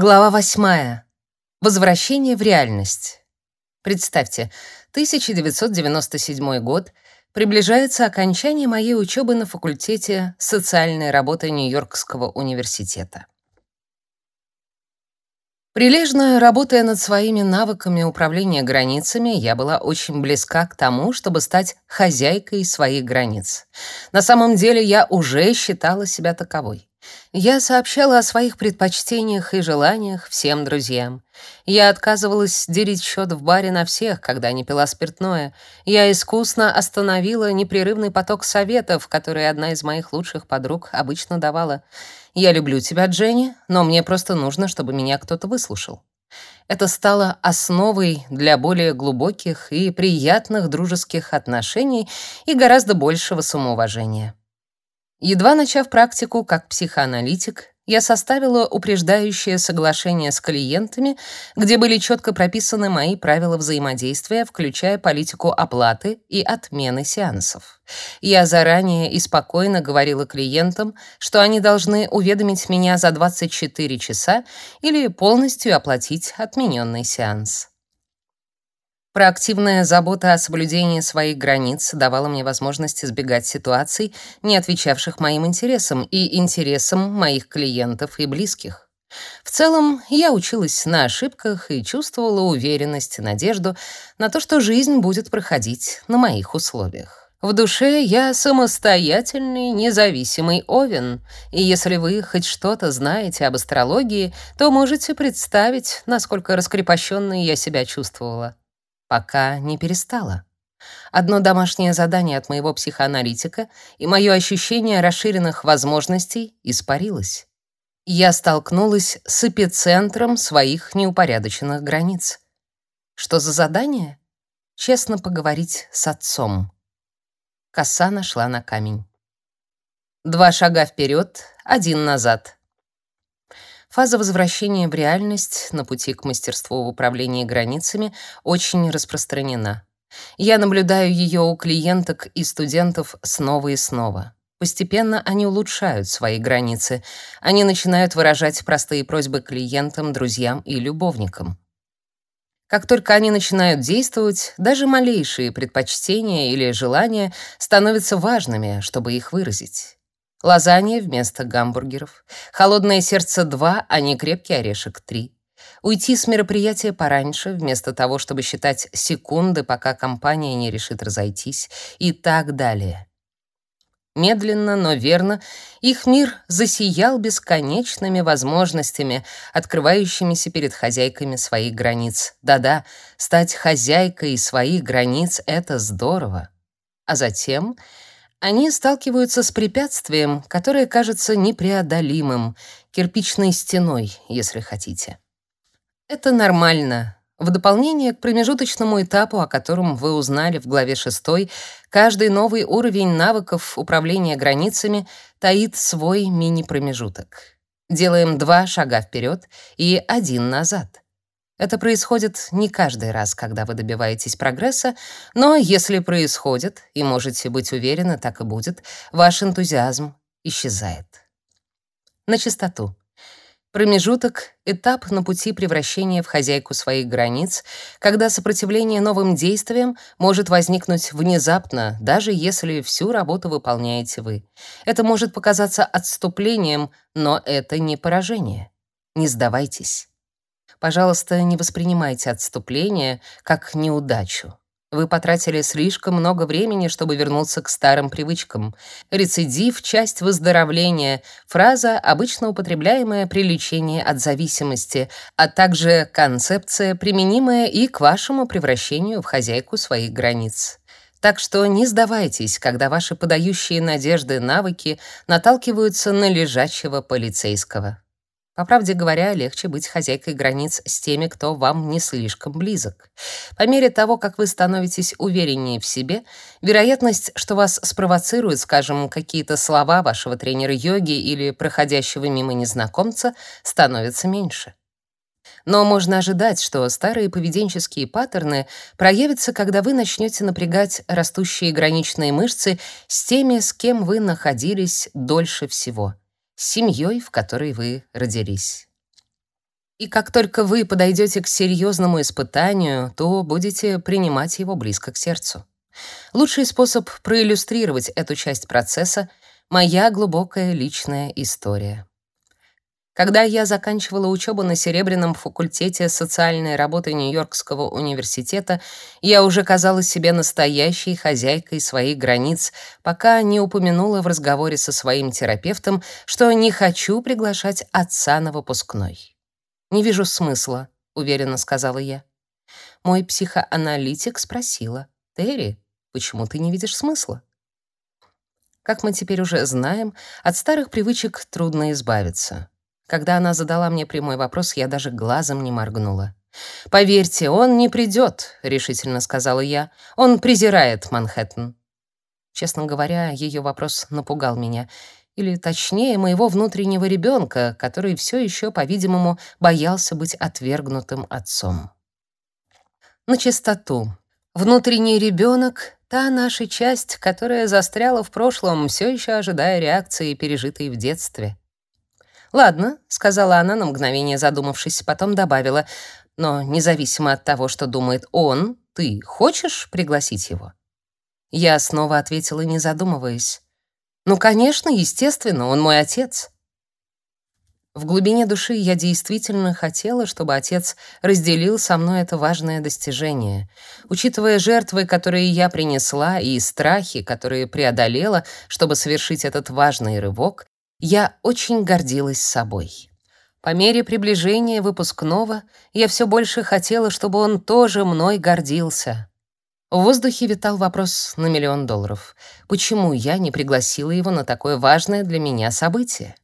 Глава восьмая. Возвращение в реальность. Представьте, 1997 год, приближается окончание моей учебы на факультете социальной работы Нью-Йоркского университета. Прилежно работая над своими навыками управления границами, я была очень близка к тому, чтобы стать хозяйкой своих границ. На самом деле я уже считала себя таковой. Я сообщала о своих предпочтениях и желаниях всем друзьям. Я отказывалась делить счет в баре на всех, когда не пила спиртное. Я искусно остановила непрерывный поток советов, которые одна из моих лучших подруг обычно давала. «Я люблю тебя, Дженни, но мне просто нужно, чтобы меня кто-то выслушал». Это стало основой для более глубоких и приятных дружеских отношений и гораздо большего самоуважения. Едва начав практику как психоаналитик, я составила упреждающее соглашение с клиентами, где были четко прописаны мои правила взаимодействия, включая политику оплаты и отмены сеансов. Я заранее и спокойно говорила клиентам, что они должны уведомить меня за 24 часа или полностью оплатить отмененный сеанс. Проактивная забота о соблюдении своих границ давала мне возможность избегать ситуаций, не отвечавших моим интересам и интересам моих клиентов и близких. В целом, я училась на ошибках и чувствовала уверенность надежду на то, что жизнь будет проходить на моих условиях. В душе я самостоятельный, независимый овен, и если вы хоть что-то знаете об астрологии, то можете представить, насколько раскрепощенной я себя чувствовала. Пока не перестала. Одно домашнее задание от моего психоаналитика, и мое ощущение расширенных возможностей испарилось. Я столкнулась с эпицентром своих неупорядоченных границ. Что за задание? Честно поговорить с отцом. Коса нашла на камень. Два шага вперед, один назад. Фаза возвращения в реальность на пути к мастерству в управлении границами очень распространена. Я наблюдаю ее у клиенток и студентов снова и снова. Постепенно они улучшают свои границы. Они начинают выражать простые просьбы клиентам, друзьям и любовникам. Как только они начинают действовать, даже малейшие предпочтения или желания становятся важными, чтобы их выразить. Лазанья вместо гамбургеров. Холодное сердце 2, а не крепкий орешек 3. Уйти с мероприятия пораньше, вместо того, чтобы считать секунды, пока компания не решит разойтись, и так далее. Медленно, но верно, их мир засиял бесконечными возможностями, открывающимися перед хозяйками своих границ. Да-да, стать хозяйкой своих границ — это здорово. А затем они сталкиваются с препятствием, которое кажется непреодолимым, кирпичной стеной, если хотите. Это нормально. В дополнение к промежуточному этапу, о котором вы узнали в главе 6, каждый новый уровень навыков управления границами таит свой мини-промежуток. Делаем два шага вперед и один назад. Это происходит не каждый раз, когда вы добиваетесь прогресса, но если происходит, и можете быть уверены, так и будет, ваш энтузиазм исчезает. На чистоту. Промежуток — этап на пути превращения в хозяйку своих границ, когда сопротивление новым действиям может возникнуть внезапно, даже если всю работу выполняете вы. Это может показаться отступлением, но это не поражение. Не сдавайтесь. Пожалуйста, не воспринимайте отступление как неудачу. Вы потратили слишком много времени, чтобы вернуться к старым привычкам. Рецидив — часть выздоровления, фраза, обычно употребляемая при лечении от зависимости, а также концепция, применимая и к вашему превращению в хозяйку своих границ. Так что не сдавайтесь, когда ваши подающие надежды навыки наталкиваются на лежачего полицейского. По правде говоря, легче быть хозяйкой границ с теми, кто вам не слишком близок. По мере того, как вы становитесь увереннее в себе, вероятность, что вас спровоцируют, скажем, какие-то слова вашего тренера йоги или проходящего мимо незнакомца, становится меньше. Но можно ожидать, что старые поведенческие паттерны проявятся, когда вы начнете напрягать растущие граничные мышцы с теми, с кем вы находились дольше всего — семьей, в которой вы родились. И как только вы подойдете к серьезному испытанию, то будете принимать его близко к сердцу. Лучший способ проиллюстрировать эту часть процесса — моя глубокая личная история. Когда я заканчивала учебу на Серебряном факультете социальной работы Нью-Йоркского университета, я уже казалась себе настоящей хозяйкой своих границ, пока не упомянула в разговоре со своим терапевтом, что не хочу приглашать отца на выпускной. «Не вижу смысла», — уверенно сказала я. Мой психоаналитик спросила, «Терри, почему ты не видишь смысла?» Как мы теперь уже знаем, от старых привычек трудно избавиться. Когда она задала мне прямой вопрос, я даже глазом не моргнула. «Поверьте, он не придет», — решительно сказала я. «Он презирает Манхэттен». Честно говоря, ее вопрос напугал меня. Или, точнее, моего внутреннего ребенка, который все еще, по-видимому, боялся быть отвергнутым отцом. На чистоту. Внутренний ребенок — та наша часть, которая застряла в прошлом, все еще ожидая реакции, пережитой в детстве. «Ладно», — сказала она на мгновение задумавшись, потом добавила, «но независимо от того, что думает он, ты хочешь пригласить его?» Я снова ответила, не задумываясь. «Ну, конечно, естественно, он мой отец». В глубине души я действительно хотела, чтобы отец разделил со мной это важное достижение. Учитывая жертвы, которые я принесла, и страхи, которые преодолела, чтобы совершить этот важный рывок, я очень гордилась собой. По мере приближения выпускного я все больше хотела, чтобы он тоже мной гордился. В воздухе витал вопрос на миллион долларов. Почему я не пригласила его на такое важное для меня событие?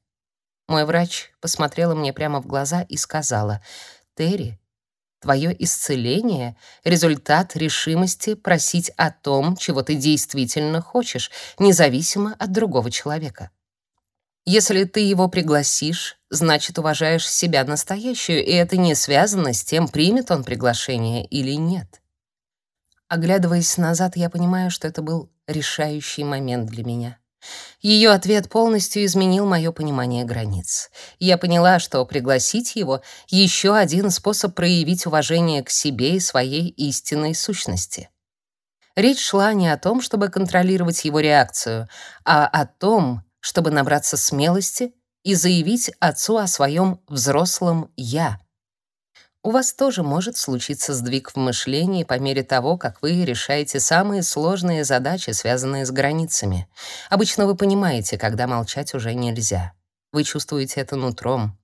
Мой врач посмотрела мне прямо в глаза и сказала, «Терри, твое исцеление — результат решимости просить о том, чего ты действительно хочешь, независимо от другого человека. Если ты его пригласишь, значит, уважаешь себя настоящую, и это не связано с тем, примет он приглашение или нет. Оглядываясь назад, я понимаю, что это был решающий момент для меня. Ее ответ полностью изменил мое понимание границ. Я поняла, что пригласить его — еще один способ проявить уважение к себе и своей истинной сущности. Речь шла не о том, чтобы контролировать его реакцию, а о том, чтобы набраться смелости и заявить отцу о своем взрослом «я». У вас тоже может случиться сдвиг в мышлении по мере того, как вы решаете самые сложные задачи, связанные с границами. Обычно вы понимаете, когда молчать уже нельзя. Вы чувствуете это нутром.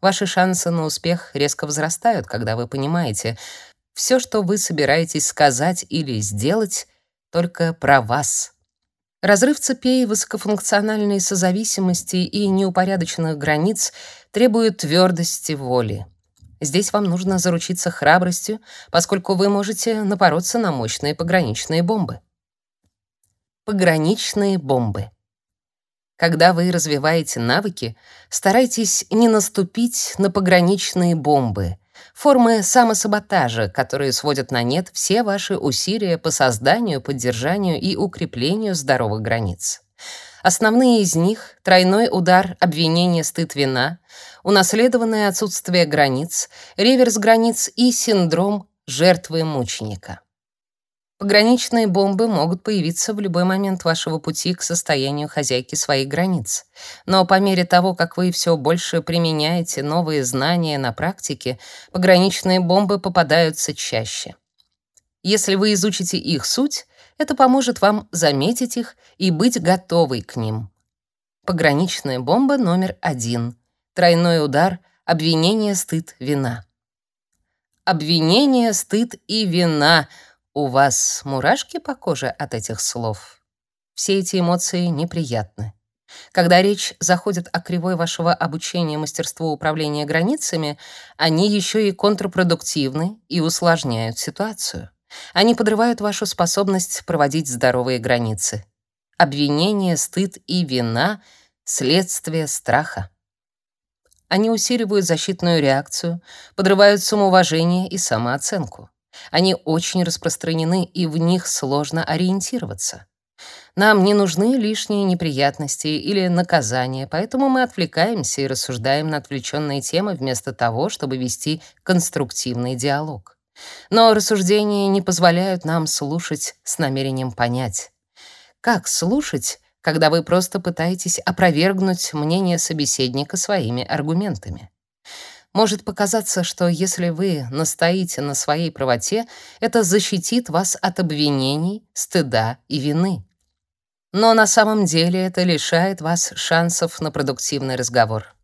Ваши шансы на успех резко возрастают, когда вы понимаете, все, что вы собираетесь сказать или сделать, только про вас, Разрыв цепей высокофункциональной созависимости и неупорядоченных границ требует твердости воли. Здесь вам нужно заручиться храбростью, поскольку вы можете напороться на мощные пограничные бомбы. Пограничные бомбы. Когда вы развиваете навыки, старайтесь не наступить на пограничные бомбы, формы самосаботажа, которые сводят на нет все ваши усилия по созданию, поддержанию и укреплению здоровых границ. Основные из них — тройной удар, обвинение, стыд, вина, унаследованное отсутствие границ, реверс границ и синдром жертвы мученика. Пограничные бомбы могут появиться в любой момент вашего пути к состоянию хозяйки своих границ. Но по мере того, как вы все больше применяете новые знания на практике, пограничные бомбы попадаются чаще. Если вы изучите их суть, это поможет вам заметить их и быть готовой к ним. Пограничная бомба номер один. Тройной удар, обвинение, стыд, вина. Обвинение, стыд и вина — у вас мурашки по коже от этих слов? Все эти эмоции неприятны. Когда речь заходит о кривой вашего обучения мастерству управления границами, они еще и контрпродуктивны и усложняют ситуацию. Они подрывают вашу способность проводить здоровые границы. Обвинение, стыд и вина — следствие страха. Они усиливают защитную реакцию, подрывают самоуважение и самооценку. Они очень распространены, и в них сложно ориентироваться. Нам не нужны лишние неприятности или наказания, поэтому мы отвлекаемся и рассуждаем на отвлеченные темы вместо того, чтобы вести конструктивный диалог. Но рассуждения не позволяют нам слушать с намерением понять. Как слушать, когда вы просто пытаетесь опровергнуть мнение собеседника своими аргументами? Может показаться, что если вы настоите на своей правоте, это защитит вас от обвинений, стыда и вины. Но на самом деле это лишает вас шансов на продуктивный разговор.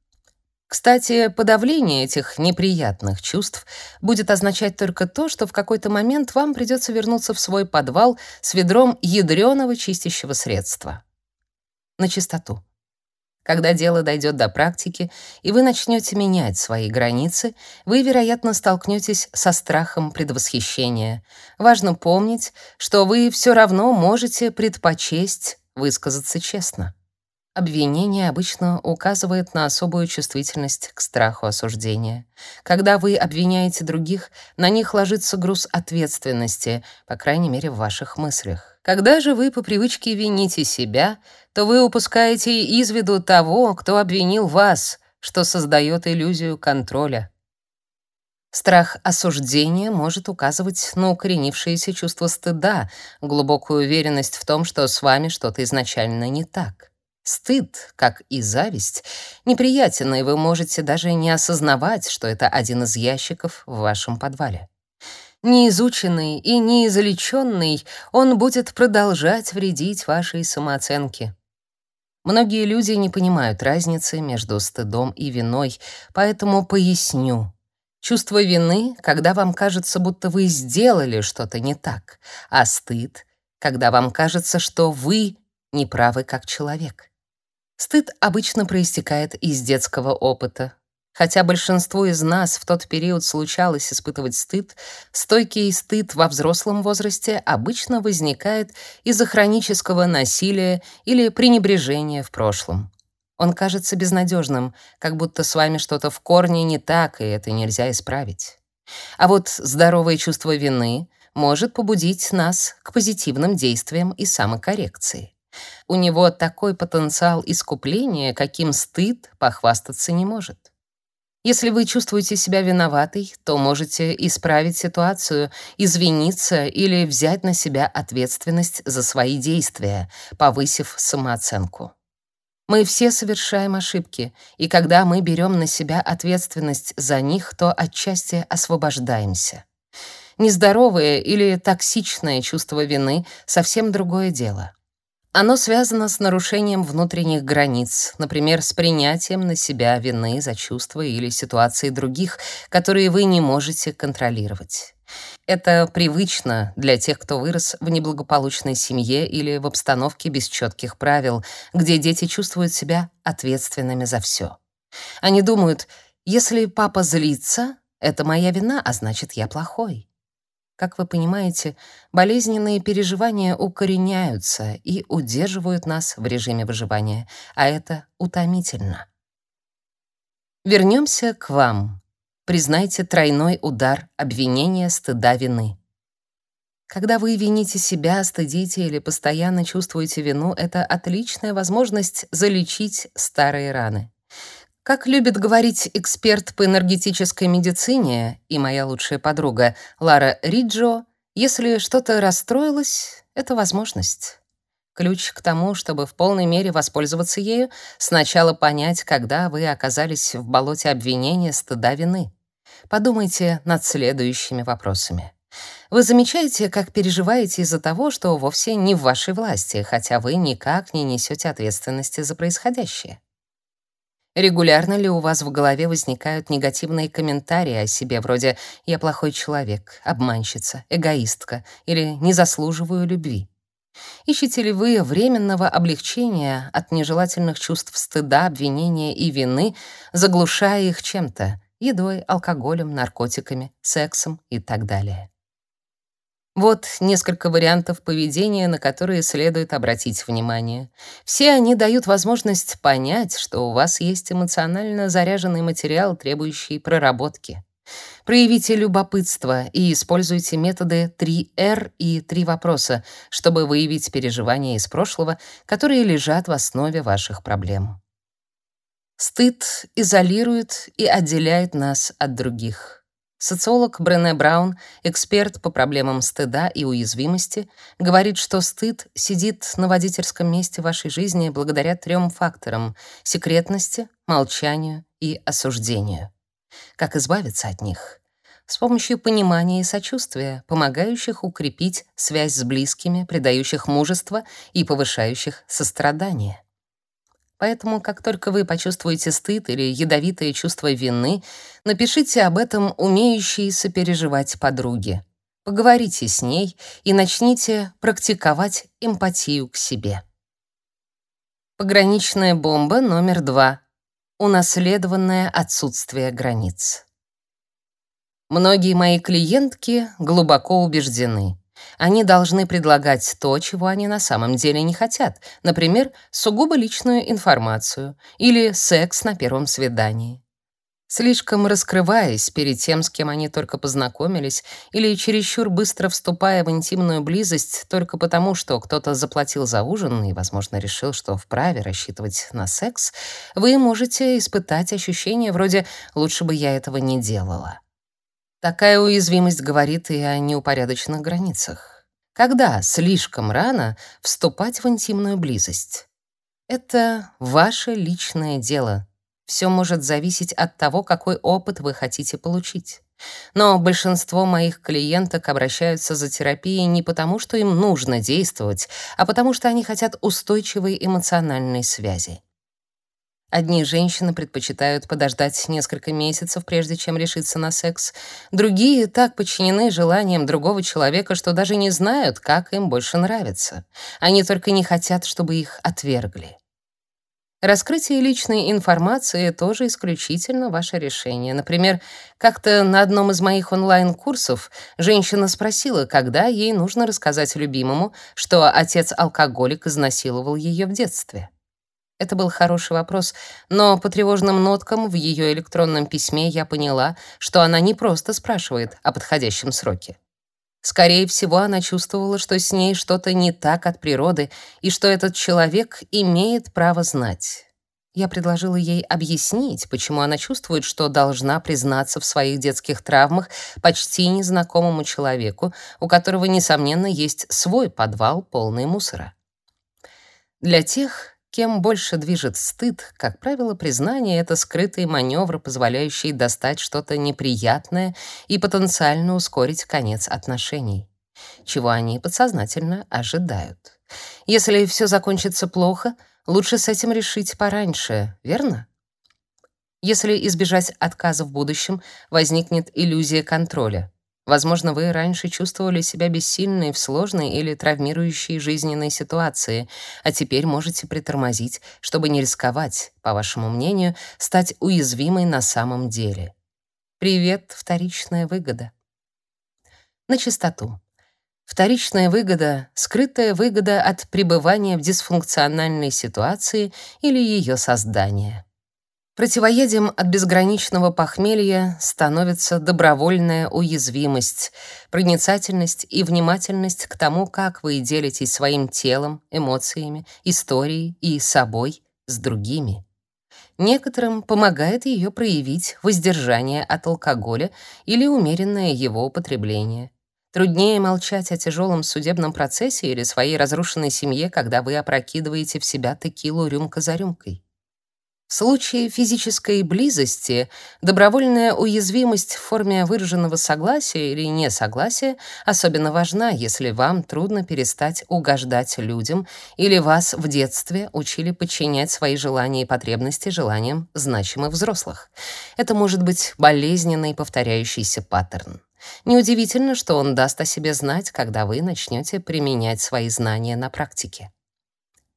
Кстати, подавление этих неприятных чувств будет означать только то, что в какой-то момент вам придется вернуться в свой подвал с ведром ядреного чистящего средства. На чистоту. Когда дело дойдет до практики, и вы начнете менять свои границы, вы, вероятно, столкнетесь со страхом предвосхищения. Важно помнить, что вы все равно можете предпочесть высказаться честно. Обвинение обычно указывает на особую чувствительность к страху осуждения. Когда вы обвиняете других, на них ложится груз ответственности, по крайней мере, в ваших мыслях. Когда же вы по привычке вините себя, то вы упускаете из виду того, кто обвинил вас, что создает иллюзию контроля. Страх осуждения может указывать на укоренившееся чувство стыда, глубокую уверенность в том, что с вами что-то изначально не так. Стыд, как и зависть, неприятен, и вы можете даже не осознавать, что это один из ящиков в вашем подвале. Неизученный и неизлеченный, он будет продолжать вредить вашей самооценке. Многие люди не понимают разницы между стыдом и виной, поэтому поясню. Чувство вины, когда вам кажется, будто вы сделали что-то не так, а стыд, когда вам кажется, что вы неправы как человек. Стыд обычно проистекает из детского опыта. Хотя большинству из нас в тот период случалось испытывать стыд, стойкий стыд во взрослом возрасте обычно возникает из-за хронического насилия или пренебрежения в прошлом. Он кажется безнадежным, как будто с вами что-то в корне не так, и это нельзя исправить. А вот здоровое чувство вины может побудить нас к позитивным действиям и самокоррекции. У него такой потенциал искупления, каким стыд похвастаться не может. Если вы чувствуете себя виноватой, то можете исправить ситуацию, извиниться или взять на себя ответственность за свои действия, повысив самооценку. Мы все совершаем ошибки, и когда мы берем на себя ответственность за них, то отчасти освобождаемся. Нездоровое или токсичное чувство вины — совсем другое дело. Оно связано с нарушением внутренних границ, например, с принятием на себя вины за чувства или ситуации других, которые вы не можете контролировать. Это привычно для тех, кто вырос в неблагополучной семье или в обстановке без четких правил, где дети чувствуют себя ответственными за все. Они думают, если папа злится, это моя вина, а значит, я плохой. Как вы понимаете, болезненные переживания укореняются и удерживают нас в режиме выживания, а это утомительно. Вернемся к вам. Признайте тройной удар обвинения, стыда, вины. Когда вы вините себя, стыдите или постоянно чувствуете вину, это отличная возможность залечить старые раны. Как любит говорить эксперт по энергетической медицине и моя лучшая подруга Лара Риджо, если что-то расстроилось, это возможность. Ключ к тому, чтобы в полной мере воспользоваться ею, сначала понять, когда вы оказались в болоте обвинения, стыда, вины. Подумайте над следующими вопросами. Вы замечаете, как переживаете из-за того, что вовсе не в вашей власти, хотя вы никак не несете ответственности за происходящее? Регулярно ли у вас в голове возникают негативные комментарии о себе, вроде «я плохой человек», «обманщица», «эгоистка» или «не заслуживаю любви»? Ищете ли вы временного облегчения от нежелательных чувств стыда, обвинения и вины, заглушая их чем-то — едой, алкоголем, наркотиками, сексом и так далее? Вот несколько вариантов поведения, на которые следует обратить внимание. Все они дают возможность понять, что у вас есть эмоционально заряженный материал, требующий проработки. Проявите любопытство и используйте методы 3R и 3 вопроса, чтобы выявить переживания из прошлого, которые лежат в основе ваших проблем. Стыд изолирует и отделяет нас от других. Социолог Брене Браун, эксперт по проблемам стыда и уязвимости, говорит, что стыд сидит на водительском месте вашей жизни благодаря трем факторам: секретности, молчанию и осуждению. Как избавиться от них? С помощью понимания и сочувствия, помогающих укрепить связь с близкими, придающих мужество и повышающих сострадание. Поэтому, как только вы почувствуете стыд или ядовитое чувство вины, напишите об этом умеющей сопереживать подруге. Поговорите с ней и начните практиковать эмпатию к себе. Пограничная бомба номер два. Унаследованное отсутствие границ. Многие мои клиентки глубоко убеждены. Они должны предлагать то, чего они на самом деле не хотят, например, сугубо личную информацию или секс на первом свидании. Слишком раскрываясь перед тем, с кем они только познакомились, или чересчур быстро вступая в интимную близость только потому, что кто-то заплатил за ужин и, возможно, решил, что вправе рассчитывать на секс, вы можете испытать ощущение вроде «лучше бы я этого не делала». Такая уязвимость говорит и о неупорядоченных границах. Когда слишком рано вступать в интимную близость? Это ваше личное дело. Все может зависеть от того, какой опыт вы хотите получить. Но большинство моих клиенток обращаются за терапией не потому, что им нужно действовать, а потому что они хотят устойчивой эмоциональной связи. Одни женщины предпочитают подождать несколько месяцев, прежде чем решиться на секс. Другие так подчинены желаниям другого человека, что даже не знают, как им больше нравится. Они только не хотят, чтобы их отвергли. Раскрытие личной информации тоже исключительно ваше решение. Например, как-то на одном из моих онлайн-курсов женщина спросила, когда ей нужно рассказать любимому, что отец-алкоголик изнасиловал ее в детстве. Это был хороший вопрос, но по тревожным ноткам в ее электронном письме я поняла, что она не просто спрашивает о подходящем сроке. Скорее всего, она чувствовала, что с ней что-то не так от природы и что этот человек имеет право знать. Я предложила ей объяснить, почему она чувствует, что должна признаться в своих детских травмах почти незнакомому человеку, у которого, несомненно, есть свой подвал, полный мусора. Для тех, кем больше движет стыд, как правило, признание — это скрытый маневр, позволяющий достать что-то неприятное и потенциально ускорить конец отношений, чего они подсознательно ожидают. Если все закончится плохо, лучше с этим решить пораньше, верно? Если избежать отказа в будущем, возникнет иллюзия контроля. Возможно, вы раньше чувствовали себя бессильной в сложной или травмирующей жизненной ситуации, а теперь можете притормозить, чтобы не рисковать, по вашему мнению, стать уязвимой на самом деле. Привет, вторичная выгода. На чистоту. Вторичная выгода — скрытая выгода от пребывания в дисфункциональной ситуации или ее создания. Противоядием от безграничного похмелья становится добровольная уязвимость, проницательность и внимательность к тому, как вы делитесь своим телом, эмоциями, историей и собой с другими. Некоторым помогает ее проявить воздержание от алкоголя или умеренное его употребление. Труднее молчать о тяжелом судебном процессе или своей разрушенной семье, когда вы опрокидываете в себя текилу рюмка за рюмкой. В случае физической близости добровольная уязвимость в форме выраженного согласия или несогласия особенно важна, если вам трудно перестать угождать людям или вас в детстве учили подчинять свои желания и потребности желаниям значимых взрослых. Это может быть болезненный повторяющийся паттерн. Неудивительно, что он даст о себе знать, когда вы начнете применять свои знания на практике.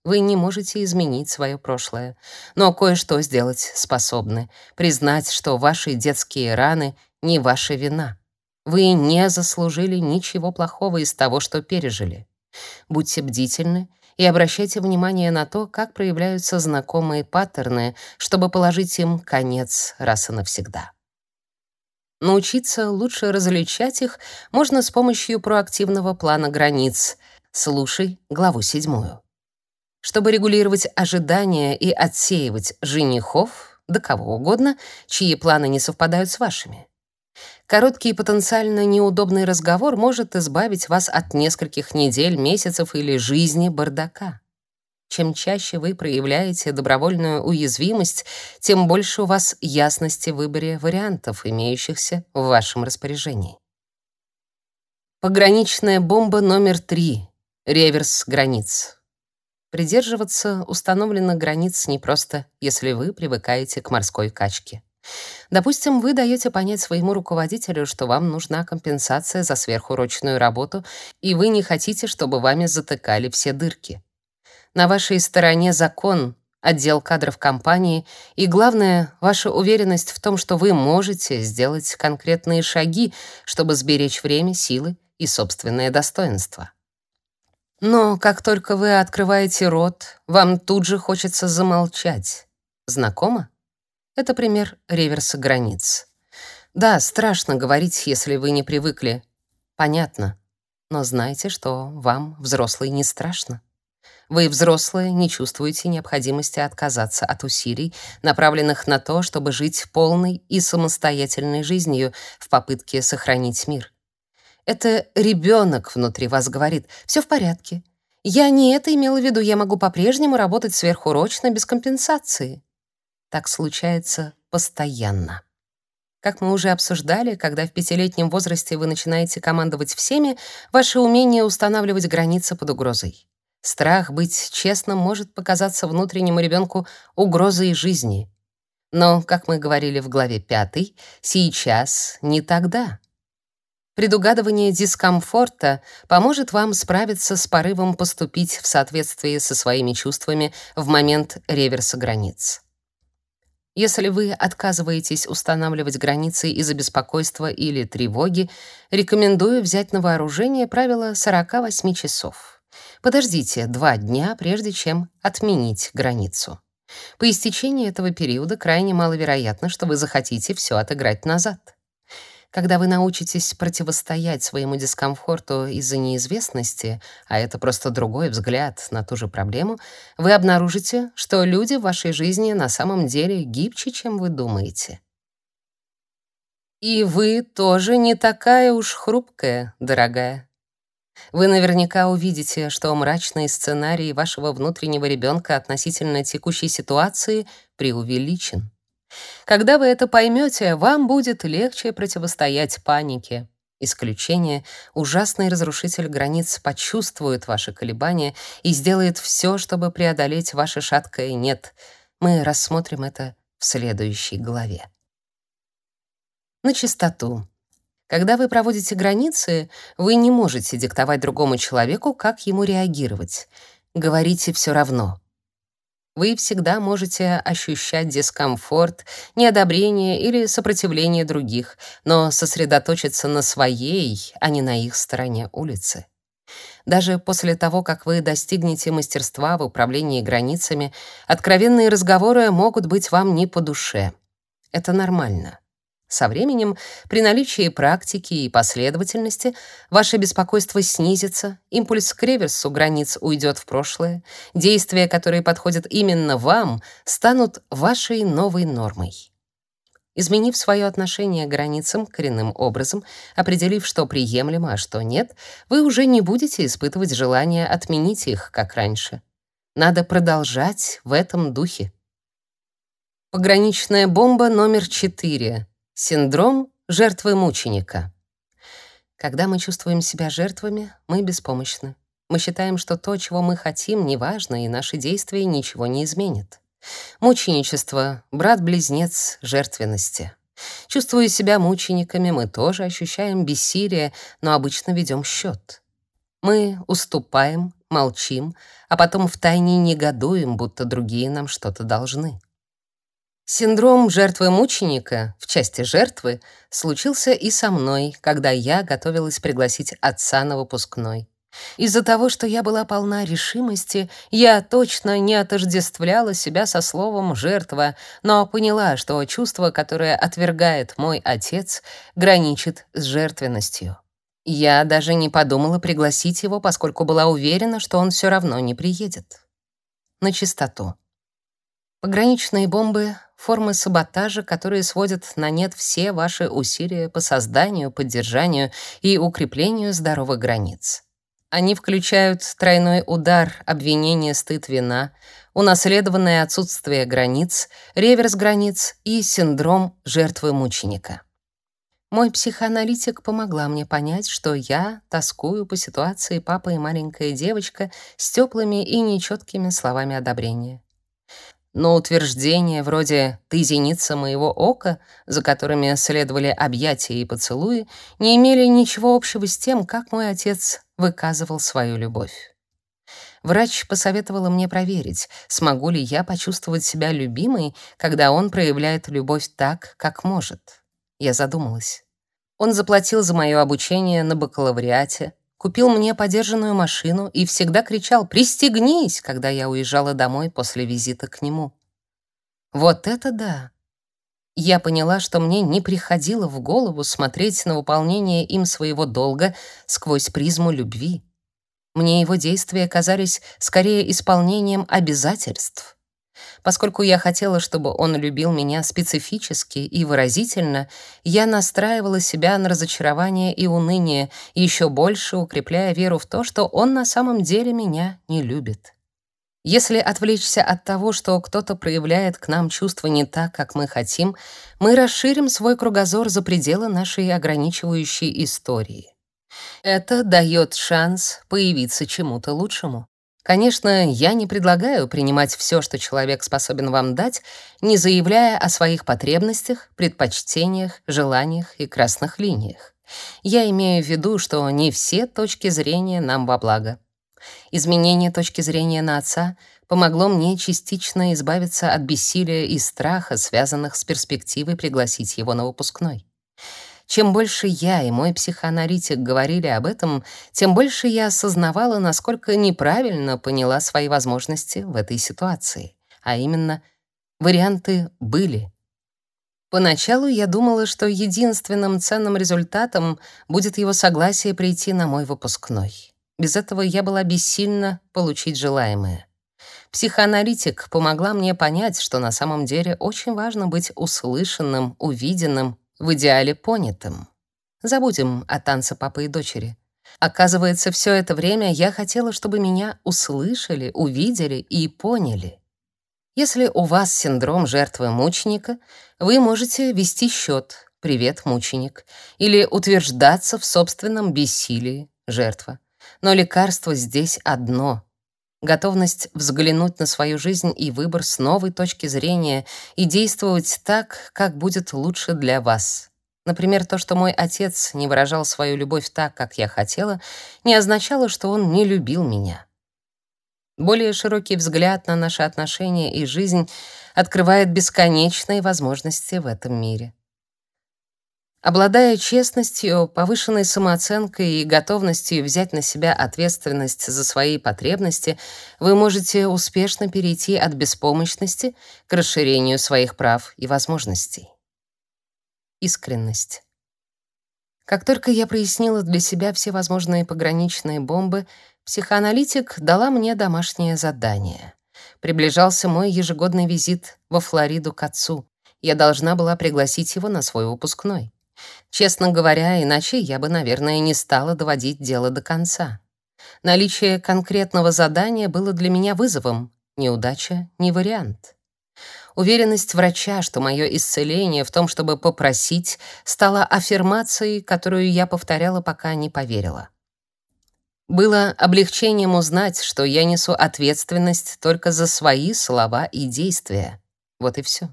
Вы не можете изменить свое прошлое, но кое-что сделать способны. Признать, что ваши детские раны не ваша вина. Вы не заслужили ничего плохого из того, что пережили. Будьте бдительны и обращайте внимание на то, как проявляются знакомые паттерны, чтобы положить им конец раз и навсегда. Научиться лучше различать их можно с помощью проактивного плана границ. Слушай главу седьмую. Чтобы регулировать ожидания и отсеивать женихов, да кого угодно, чьи планы не совпадают с вашими. Короткий и потенциально неудобный разговор может избавить вас от нескольких недель, месяцев или жизни бардака. Чем чаще вы проявляете добровольную уязвимость, тем больше у вас ясности в выборе вариантов, имеющихся в вашем распоряжении. Пограничная бомба номер три. Реверс границ. Придерживаться установленных границ непросто, если вы привыкаете к морской качке. Допустим, вы даете понять своему руководителю, что вам нужна компенсация за сверхурочную работу, и вы не хотите, чтобы вами затыкали все дырки. На вашей стороне закон, отдел кадров компании и, главное, ваша уверенность в том, что вы можете сделать конкретные шаги, чтобы сберечь время, силы и собственное достоинство. Но как только вы открываете рот, вам тут же хочется замолчать. Знакомо? Это пример реверса границ. Да, страшно говорить, если вы не привыкли. Понятно. Но знайте, что вам, взрослый, не страшно. Вы, взрослые, не чувствуете необходимости отказаться от усилий, направленных на то, чтобы жить полной и самостоятельной жизнью в попытке сохранить мир. Это ребенок внутри вас говорит «все в порядке». Я не это имела в виду, я могу по-прежнему работать сверхурочно без компенсации. Так случается постоянно. Как мы уже обсуждали, когда в пятилетнем возрасте вы начинаете командовать всеми, ваше умение устанавливать границы под угрозой. Страх быть честным может показаться внутреннему ребенку угрозой жизни. Но, как мы говорили в главе 5, сейчас не тогда. Предугадывание дискомфорта поможет вам справиться с порывом поступить в соответствии со своими чувствами в момент реверса границ. Если вы отказываетесь устанавливать границы из-за беспокойства или тревоги, рекомендую взять на вооружение правило 48 часов. Подождите два дня, прежде чем отменить границу. По истечении этого периода крайне маловероятно, что вы захотите все отыграть назад. Когда вы научитесь противостоять своему дискомфорту из-за неизвестности, а это просто другой взгляд на ту же проблему, вы обнаружите, что люди в вашей жизни на самом деле гибче, чем вы думаете. И вы тоже не такая уж хрупкая, дорогая. Вы наверняка увидите, что мрачный сценарий вашего внутреннего ребенка относительно текущей ситуации преувеличен. Когда вы это поймете, вам будет легче противостоять панике. Исключение — ужасный разрушитель границ почувствует ваши колебания и сделает все, чтобы преодолеть ваше шаткое «нет». Мы рассмотрим это в следующей главе. На чистоту. Когда вы проводите границы, вы не можете диктовать другому человеку, как ему реагировать. Говорите все равно. Вы всегда можете ощущать дискомфорт, неодобрение или сопротивление других, но сосредоточиться на своей, а не на их стороне улицы. Даже после того, как вы достигнете мастерства в управлении границами, откровенные разговоры могут быть вам не по душе. Это нормально. Со временем, при наличии практики и последовательности, ваше беспокойство снизится, импульс к реверсу границ уйдет в прошлое, действия, которые подходят именно вам, станут вашей новой нормой. Изменив свое отношение к границам коренным образом, определив, что приемлемо, а что нет, вы уже не будете испытывать желание отменить их, как раньше. Надо продолжать в этом духе. Пограничная бомба номер четыре. Синдром жертвы мученика. Когда мы чувствуем себя жертвами, мы беспомощны. Мы считаем, что то, чего мы хотим, неважно, и наши действия ничего не изменят. Мученичество — брат-близнец жертвенности. Чувствуя себя мучениками, мы тоже ощущаем бессилие, но обычно ведем счет. Мы уступаем, молчим, а потом втайне негодуем, будто другие нам что-то должны. Синдром жертвы-мученика в части жертвы случился и со мной, когда я готовилась пригласить отца на выпускной. Из-за того, что я была полна решимости, я точно не отождествляла себя со словом «жертва», но поняла, что чувство, которое отвергает мой отец, граничит с жертвенностью. Я даже не подумала пригласить его, поскольку была уверена, что он все равно не приедет. На чистоту. Пограничные бомбы — формы саботажа, которые сводят на нет все ваши усилия по созданию, поддержанию и укреплению здоровых границ. Они включают тройной удар, обвинение, стыд, вина, унаследованное отсутствие границ, реверс границ и синдром жертвы мученика. Мой психоаналитик помогла мне понять, что я тоскую по ситуации папа и маленькая девочка с теплыми и нечеткими словами одобрения. Но утверждения вроде «ты зеница моего ока», за которыми следовали объятия и поцелуи, не имели ничего общего с тем, как мой отец выказывал свою любовь. Врач посоветовала мне проверить, смогу ли я почувствовать себя любимой, когда он проявляет любовь так, как может. Я задумалась. Он заплатил за мое обучение на бакалавриате, купил мне подержанную машину и всегда кричал «Пристегнись!», когда я уезжала домой после визита к нему. Вот это да! Я поняла, что мне не приходило в голову смотреть на выполнение им своего долга сквозь призму любви. Мне его действия казались скорее исполнением обязательств. Поскольку я хотела, чтобы он любил меня специфически и выразительно, я настраивала себя на разочарование и уныние, еще больше укрепляя веру в то, что он на самом деле меня не любит. Если отвлечься от того, что кто-то проявляет к нам чувства не так, как мы хотим, мы расширим свой кругозор за пределы нашей ограничивающей истории. Это дает шанс появиться чему-то лучшему. Конечно, я не предлагаю принимать все, что человек способен вам дать, не заявляя о своих потребностях, предпочтениях, желаниях и красных линиях. Я имею в виду, что не все точки зрения нам во благо. Изменение точки зрения на отца помогло мне частично избавиться от бессилия и страха, связанных с перспективой пригласить его на выпускной. Чем больше я и мой психоаналитик говорили об этом, тем больше я осознавала, насколько неправильно поняла свои возможности в этой ситуации. А именно, варианты были. Поначалу я думала, что единственным ценным результатом будет его согласие прийти на мой выпускной. Без этого я была бессильна получить желаемое. Психоаналитик помогла мне понять, что на самом деле очень важно быть услышанным, увиденным, в идеале понятым. Забудем о танце папы и дочери. Оказывается, все это время я хотела, чтобы меня услышали, увидели и поняли. Если у вас синдром жертвы мученика, вы можете вести счет «Привет, мученик» или утверждаться в собственном бессилии «Жертва». Но лекарство здесь одно — готовность взглянуть на свою жизнь и выбор с новой точки зрения и действовать так, как будет лучше для вас. Например, то, что мой отец не выражал свою любовь так, как я хотела, не означало, что он не любил меня. Более широкий взгляд на наши отношения и жизнь открывает бесконечные возможности в этом мире. Обладая честностью, повышенной самооценкой и готовностью взять на себя ответственность за свои потребности, вы можете успешно перейти от беспомощности к расширению своих прав и возможностей. Искренность. Как только я прояснила для себя все возможные пограничные бомбы, психоаналитик дала мне домашнее задание. Приближался мой ежегодный визит во Флориду к отцу. Я должна была пригласить его на свой выпускной. Честно говоря, иначе я бы, наверное, не стала доводить дело до конца. Наличие конкретного задания было для меня вызовом. Неудача — не вариант. Уверенность врача, что мое исцеление в том, чтобы попросить, стала аффирмацией, которую я повторяла, пока не поверила. Было облегчением узнать, что я несу ответственность только за свои слова и действия. Вот и все.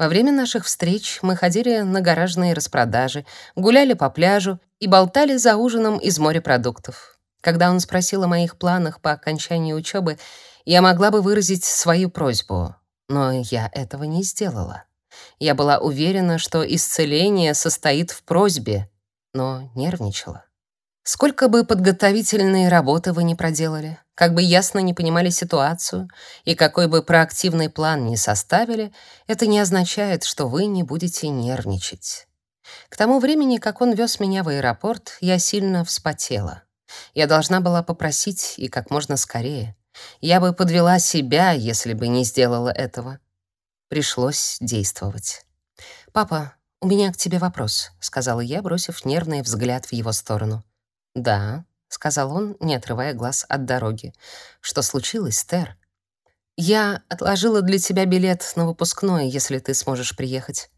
Во время наших встреч мы ходили на гаражные распродажи, гуляли по пляжу и болтали за ужином из морепродуктов. Когда он спросил о моих планах по окончании учебы, я могла бы выразить свою просьбу, но я этого не сделала. Я была уверена, что исцеление состоит в просьбе, но нервничала. Сколько бы подготовительной работы вы ни проделали, как бы ясно не понимали ситуацию и какой бы проактивный план ни составили, это не означает, что вы не будете нервничать. К тому времени, как он вез меня в аэропорт, я сильно вспотела. Я должна была попросить и как можно скорее. Я бы подвела себя, если бы не сделала этого. Пришлось действовать. «Папа, у меня к тебе вопрос», — сказала я, бросив нервный взгляд в его сторону. «Да», — сказал он, не отрывая глаз от дороги. «Что случилось, Тер?» «Я отложила для тебя билет на выпускной, если ты сможешь приехать».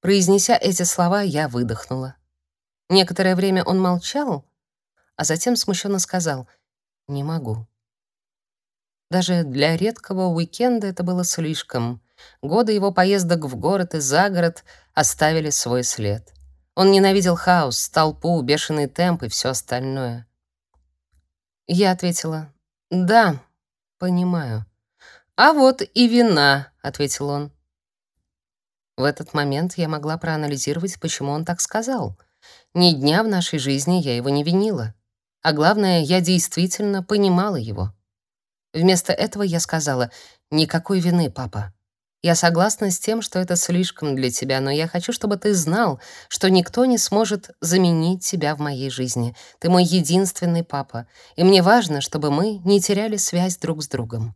Произнеся эти слова, я выдохнула. Некоторое время он молчал, а затем смущенно сказал «Не могу». Даже для редкого уикенда это было слишком. Годы его поездок в город и за город оставили свой след. Он ненавидел хаос, толпу, бешеный темп и все остальное. Я ответила: "Да, понимаю". "А вот и вина", ответил он. В этот момент я могла проанализировать, почему он так сказал. Ни дня в нашей жизни я его не винила, а главное, я действительно понимала его. Вместо этого я сказала: "Никакой вины, папа. Я согласна с тем, что это слишком для тебя, но я хочу, чтобы ты знал, что никто не сможет заменить тебя в моей жизни. Ты мой единственный папа, и мне важно, чтобы мы не теряли связь друг с другом.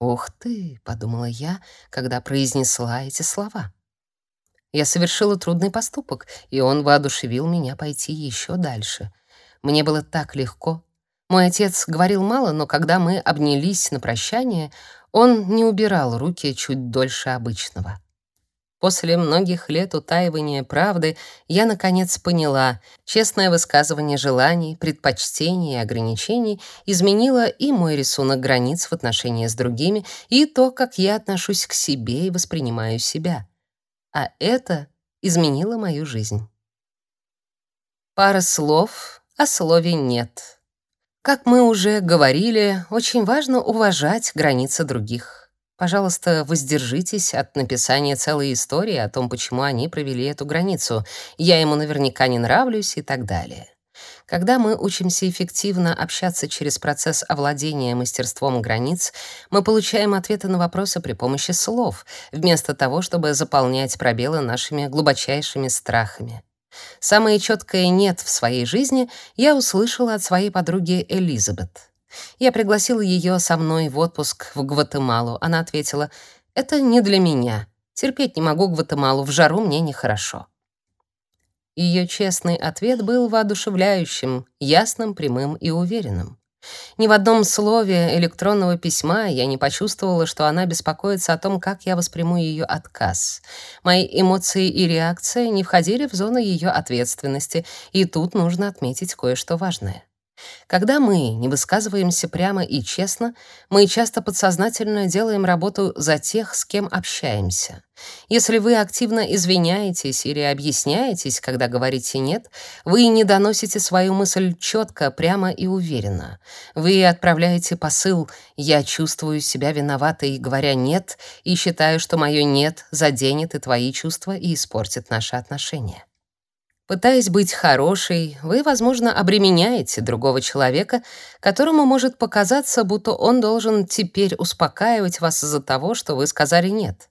Ух ты, подумала я, когда произнесла эти слова. Я совершила трудный поступок, и он воодушевил меня пойти еще дальше. Мне было так легко. Мой отец говорил мало, но когда мы обнялись на прощание, он не убирал руки чуть дольше обычного. После многих лет утаивания правды я наконец поняла, честное высказывание желаний, предпочтений и ограничений изменило и мой рисунок границ в отношении с другими, и то, как я отношусь к себе и воспринимаю себя. А это изменило мою жизнь. Пара слов, а слове нет. Как мы уже говорили, очень важно уважать границы других. Пожалуйста, воздержитесь от написания целой истории о том, почему они провели эту границу. Я ему наверняка не нравлюсь и так далее. Когда мы учимся эффективно общаться через процесс овладения мастерством границ, мы получаем ответы на вопросы при помощи слов, вместо того, чтобы заполнять пробелы нашими глубочайшими страхами. Самое четкое «нет» в своей жизни я услышала от своей подруги Элизабет. Я пригласила ее со мной в отпуск в Гватемалу. Она ответила, «Это не для меня. Терпеть не могу Гватемалу, в жару мне нехорошо». Ее честный ответ был воодушевляющим, ясным, прямым и уверенным. Ни в одном слове электронного письма я не почувствовала, что она беспокоится о том, как я восприму ее отказ. Мои эмоции и реакция не входили в зону ее ответственности, и тут нужно отметить кое-что важное. Когда мы не высказываемся прямо и честно, мы часто подсознательно делаем работу за тех, с кем общаемся. Если вы активно извиняетесь или объясняетесь, когда говорите «нет», вы не доносите свою мысль четко, прямо и уверенно. Вы отправляете посыл «я чувствую себя виноватой, говоря «нет», и считаю, что мое «нет» заденет и твои чувства и испортит наши отношения. Пытаясь быть хорошей, вы, возможно, обременяете другого человека, которому может показаться, будто он должен теперь успокаивать вас из-за того, что вы сказали «нет».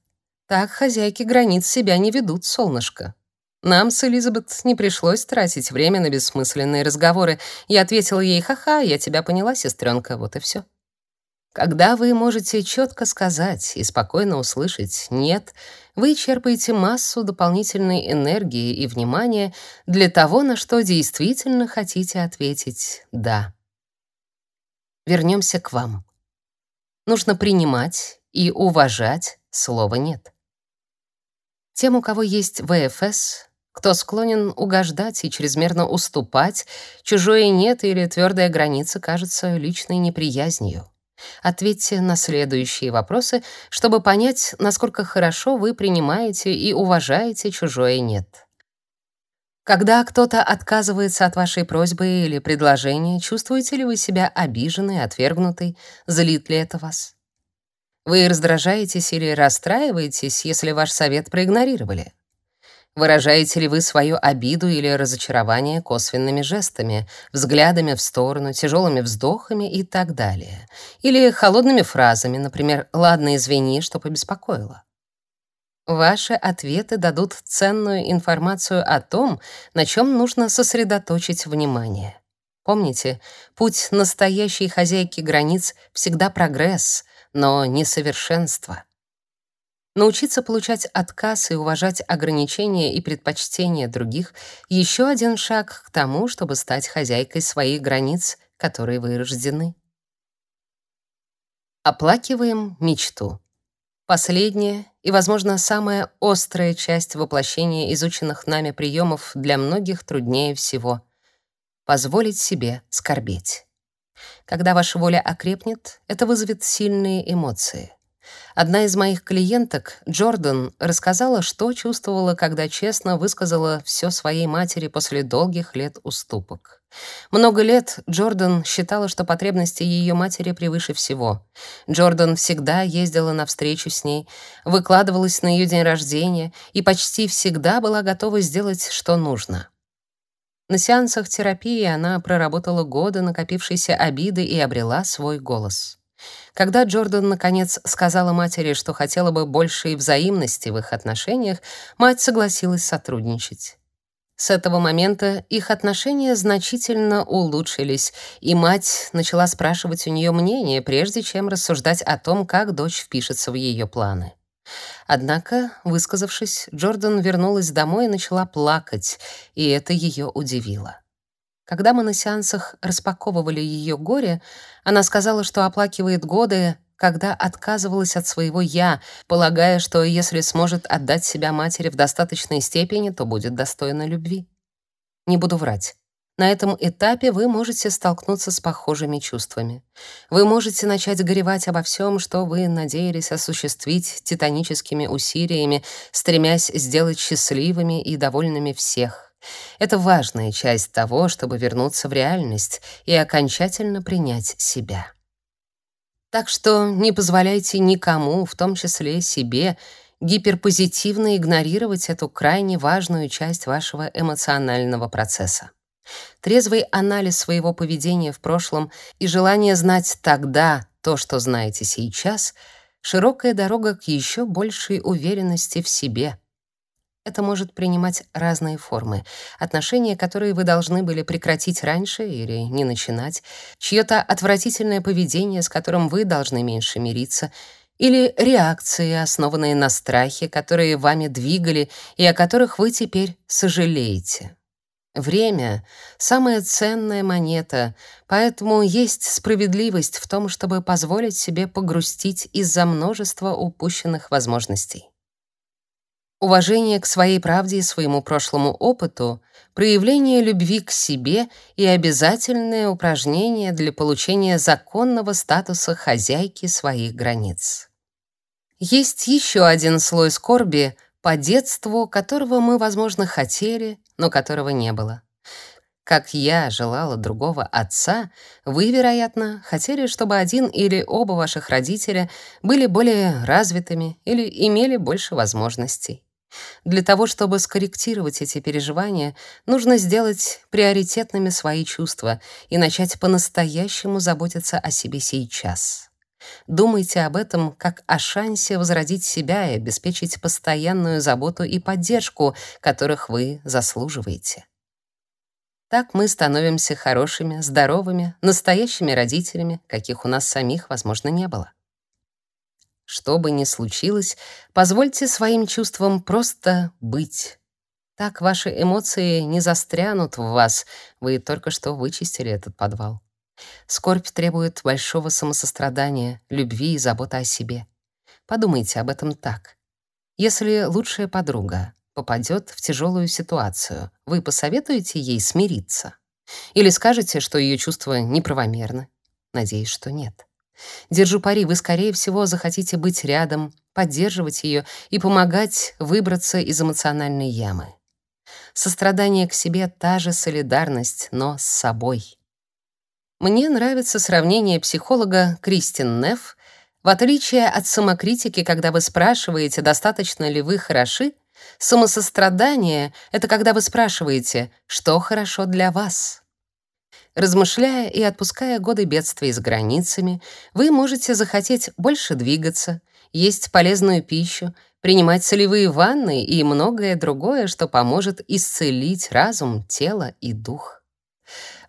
Так хозяйки границ себя не ведут, солнышко. Нам с Элизабет не пришлось тратить время на бессмысленные разговоры. Я ответила ей «Ха-ха, я тебя поняла, сестренка, вот и все». Когда вы можете четко сказать и спокойно услышать «нет», вы черпаете массу дополнительной энергии и внимания для того, на что действительно хотите ответить «да». Вернемся к вам. Нужно принимать и уважать слово «нет». Тем, у кого есть ВФС, кто склонен угождать и чрезмерно уступать, чужое «нет» или твердая граница кажется личной неприязнью. Ответьте на следующие вопросы, чтобы понять, насколько хорошо вы принимаете и уважаете чужое «нет». Когда кто-то отказывается от вашей просьбы или предложения, чувствуете ли вы себя обиженной, отвергнутой? Злит ли это вас? Вы раздражаетесь или расстраиваетесь, если ваш совет проигнорировали? Выражаете ли вы свою обиду или разочарование косвенными жестами, взглядами в сторону, тяжелыми вздохами и так далее? Или холодными фразами, например, «Ладно, извини, что побеспокоила». Ваши ответы дадут ценную информацию о том, на чем нужно сосредоточить внимание. Помните, путь настоящей хозяйки границ всегда прогресс, но не совершенство. Научиться получать отказ и уважать ограничения и предпочтения других — еще один шаг к тому, чтобы стать хозяйкой своих границ, которые вы рождены. Оплакиваем мечту. Последняя и, возможно, самая острая часть воплощения изученных нами приемов для многих труднее всего — позволить себе скорбеть. Когда ваша воля окрепнет, это вызовет сильные эмоции — Одна из моих клиенток, Джордан, рассказала, что чувствовала, когда честно высказала все своей матери после долгих лет уступок. Много лет Джордан считала, что потребности ее матери превыше всего. Джордан всегда ездила на встречу с ней, выкладывалась на ее день рождения и почти всегда была готова сделать, что нужно. На сеансах терапии она проработала годы накопившейся обиды и обрела свой голос. Когда Джордан наконец сказала матери, что хотела бы большей взаимности в их отношениях, мать согласилась сотрудничать. С этого момента их отношения значительно улучшились, и мать начала спрашивать у нее мнение, прежде чем рассуждать о том, как дочь впишется в ее планы. Однако, высказавшись, Джордан вернулась домой и начала плакать, и это ее удивило. Когда мы на сеансах распаковывали ее горе, она сказала, что оплакивает годы, когда отказывалась от своего «я», полагая, что если сможет отдать себя матери в достаточной степени, то будет достойна любви. Не буду врать. На этом этапе вы можете столкнуться с похожими чувствами. Вы можете начать горевать обо всем, что вы надеялись осуществить титаническими усилиями, стремясь сделать счастливыми и довольными всех. Это важная часть того, чтобы вернуться в реальность и окончательно принять себя. Так что не позволяйте никому, в том числе себе, гиперпозитивно игнорировать эту крайне важную часть вашего эмоционального процесса. Трезвый анализ своего поведения в прошлом и желание знать тогда то, что знаете сейчас, широкая дорога к еще большей уверенности в себе — это может принимать разные формы. Отношения, которые вы должны были прекратить раньше или не начинать, чье-то отвратительное поведение, с которым вы должны меньше мириться, или реакции, основанные на страхе, которые вами двигали и о которых вы теперь сожалеете. Время — самая ценная монета, поэтому есть справедливость в том, чтобы позволить себе погрустить из-за множества упущенных возможностей. Уважение к своей правде и своему прошлому опыту, проявление любви к себе и обязательное упражнение для получения законного статуса хозяйки своих границ. Есть еще один слой скорби по детству, которого мы, возможно, хотели, но которого не было. Как я желала другого отца, вы, вероятно, хотели, чтобы один или оба ваших родителя были более развитыми или имели больше возможностей. Для того, чтобы скорректировать эти переживания, нужно сделать приоритетными свои чувства и начать по-настоящему заботиться о себе сейчас. Думайте об этом как о шансе возродить себя и обеспечить постоянную заботу и поддержку, которых вы заслуживаете. Так мы становимся хорошими, здоровыми, настоящими родителями, каких у нас самих, возможно, не было. Что бы ни случилось, позвольте своим чувствам просто быть. Так ваши эмоции не застрянут в вас. Вы только что вычистили этот подвал. Скорбь требует большого самосострадания, любви и заботы о себе. Подумайте об этом так. Если лучшая подруга попадет в тяжелую ситуацию, вы посоветуете ей смириться? Или скажете, что ее чувства неправомерны? Надеюсь, что нет. Держу пари, вы, скорее всего, захотите быть рядом, поддерживать ее и помогать выбраться из эмоциональной ямы. Сострадание к себе — та же солидарность, но с собой. Мне нравится сравнение психолога Кристин Нефф. В отличие от самокритики, когда вы спрашиваете, достаточно ли вы хороши, Самосострадание — это когда вы спрашиваете, что хорошо для вас. Размышляя и отпуская годы бедствий с границами, вы можете захотеть больше двигаться, есть полезную пищу, принимать солевые ванны и многое другое, что поможет исцелить разум, тело и дух.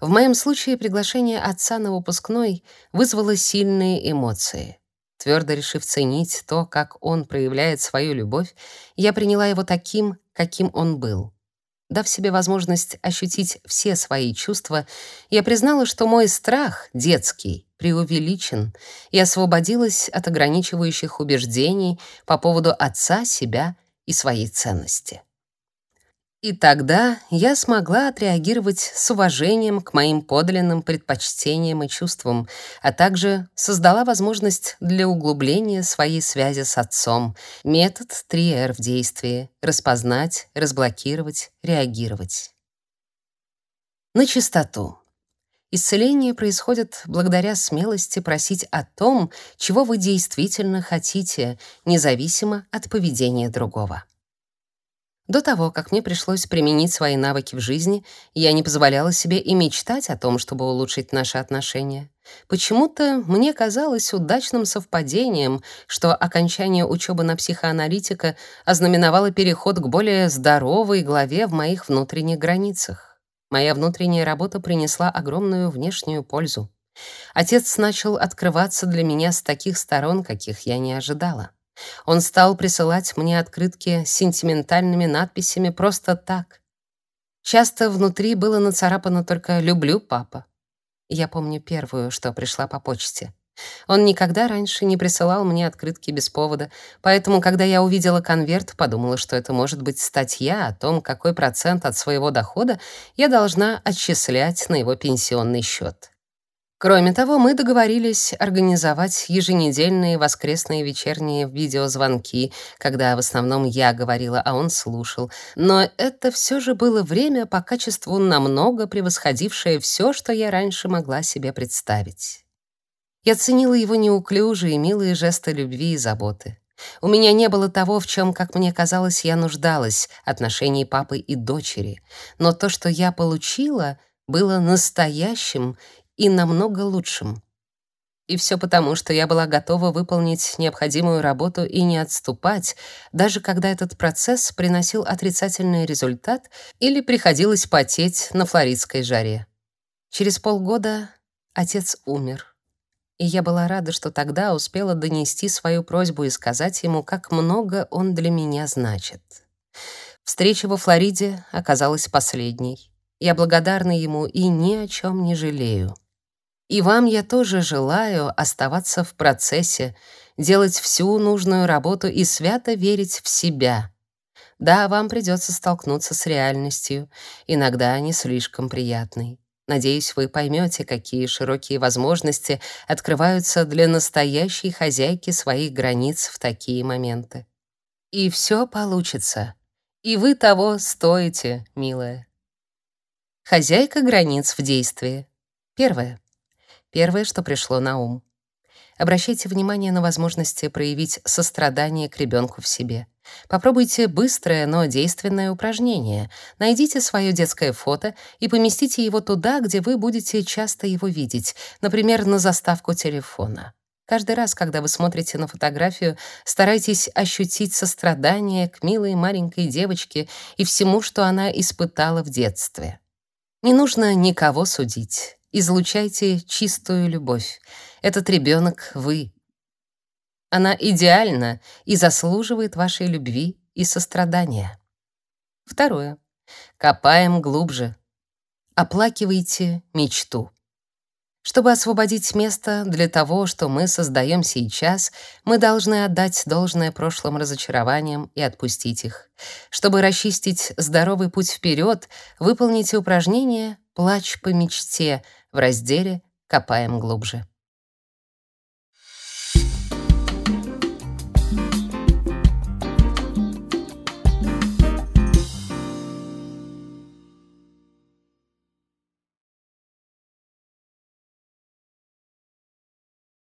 В моем случае приглашение отца на выпускной вызвало сильные эмоции. Твердо решив ценить то, как он проявляет свою любовь, я приняла его таким, каким он был. Дав себе возможность ощутить все свои чувства, я признала, что мой страх, детский, преувеличен, и освободилась от ограничивающих убеждений по поводу отца, себя и своей ценности. И тогда я смогла отреагировать с уважением к моим подлинным предпочтениям и чувствам, а также создала возможность для углубления своей связи с отцом. Метод 3R в действии — распознать, разблокировать, реагировать. На чистоту. Исцеление происходит благодаря смелости просить о том, чего вы действительно хотите, независимо от поведения другого. До того, как мне пришлось применить свои навыки в жизни, я не позволяла себе и мечтать о том, чтобы улучшить наши отношения. Почему-то мне казалось удачным совпадением, что окончание учебы на психоаналитика ознаменовало переход к более здоровой главе в моих внутренних границах. Моя внутренняя работа принесла огромную внешнюю пользу. Отец начал открываться для меня с таких сторон, каких я не ожидала. Он стал присылать мне открытки с сентиментальными надписями просто так. Часто внутри было нацарапано только «люблю, папа». Я помню первую, что пришла по почте. Он никогда раньше не присылал мне открытки без повода, поэтому, когда я увидела конверт, подумала, что это может быть статья о том, какой процент от своего дохода я должна отчислять на его пенсионный счет. Кроме того, мы договорились организовать еженедельные воскресные вечерние видеозвонки, когда в основном я говорила, а он слушал. Но это все же было время по качеству намного превосходившее все, что я раньше могла себе представить. Я ценила его неуклюжие и милые жесты любви и заботы. У меня не было того, в чем, как мне казалось, я нуждалась, отношений папы и дочери. Но то, что я получила, было настоящим и намного лучшим. И все потому, что я была готова выполнить необходимую работу и не отступать, даже когда этот процесс приносил отрицательный результат или приходилось потеть на флоридской жаре. Через полгода отец умер. И я была рада, что тогда успела донести свою просьбу и сказать ему, как много он для меня значит. Встреча во Флориде оказалась последней. Я благодарна ему и ни о чем не жалею. И вам я тоже желаю оставаться в процессе, делать всю нужную работу и свято верить в себя. Да, вам придется столкнуться с реальностью, иногда не слишком приятной. Надеюсь, вы поймете, какие широкие возможности открываются для настоящей хозяйки своих границ в такие моменты. И все получится. И вы того стоите, милая. Хозяйка границ в действии. Первое. Первое, что пришло на ум. Обращайте внимание на возможности проявить сострадание к ребенку в себе. Попробуйте быстрое, но действенное упражнение. Найдите свое детское фото и поместите его туда, где вы будете часто его видеть, например, на заставку телефона. Каждый раз, когда вы смотрите на фотографию, старайтесь ощутить сострадание к милой маленькой девочке и всему, что она испытала в детстве. Не нужно никого судить. Излучайте чистую любовь. Этот ребенок — вы. Она идеальна и заслуживает вашей любви и сострадания. Второе. Копаем глубже. Оплакивайте мечту. Чтобы освободить место для того, что мы создаем сейчас, мы должны отдать должное прошлым разочарованиям и отпустить их. Чтобы расчистить здоровый путь вперед, выполните упражнение «Плач по мечте», в разделе «Копаем глубже».